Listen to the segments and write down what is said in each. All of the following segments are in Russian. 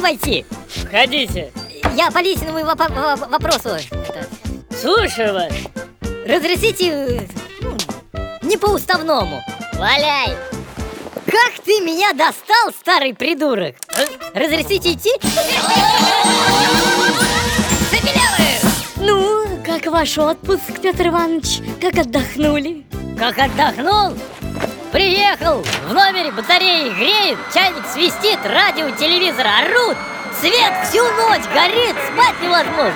войти? Входите. Я по личному воп- во- вопросу. Слушаю вас. разрешите ну, не по уставному. Валяй. Как ты меня достал, старый придурок? Э, Разрешите идти? Ну, как ваш отпуск, Петр Иванович? Как отдохнули? Как отдохнул? Приехал, в номере батареи греет, чайник свистит, радио, телевизор орут, свет всю ночь горит, спать невозможно.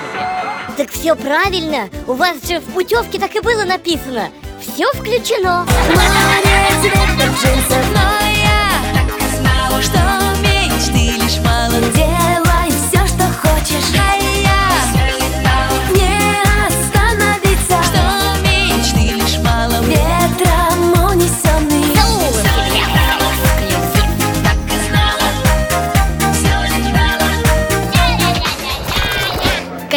Так все правильно. У вас же в путевке так и было написано. Все включено. Море цвета джинсов,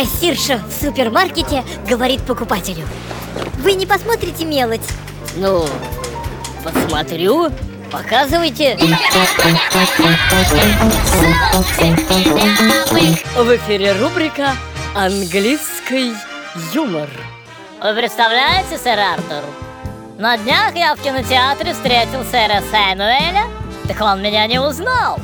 Кассирша в супермаркете говорит покупателю. Вы не посмотрите мелочь? Ну, посмотрю, показывайте. В эфире рубрика «Английский юмор». Вы представляете, сэр Артур? На днях я в кинотеатре встретил сэра Сэмюэля, так он меня не узнал.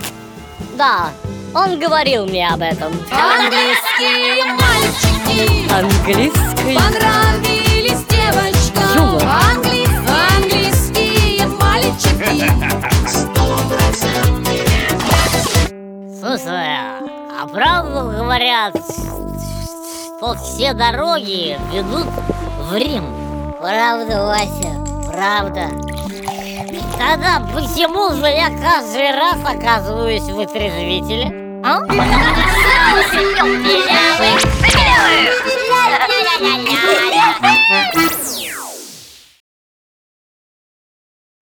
Да, он говорил мне об этом. Английские мальчики Английский понравились девочкам Юмор. Англи- Английские мальчики Слушай, а правду говорят, что все дороги ведут в Рим? Правда, Вася, правда. Тогда почему же я каждый раз оказываюсь в отрезвителе? А?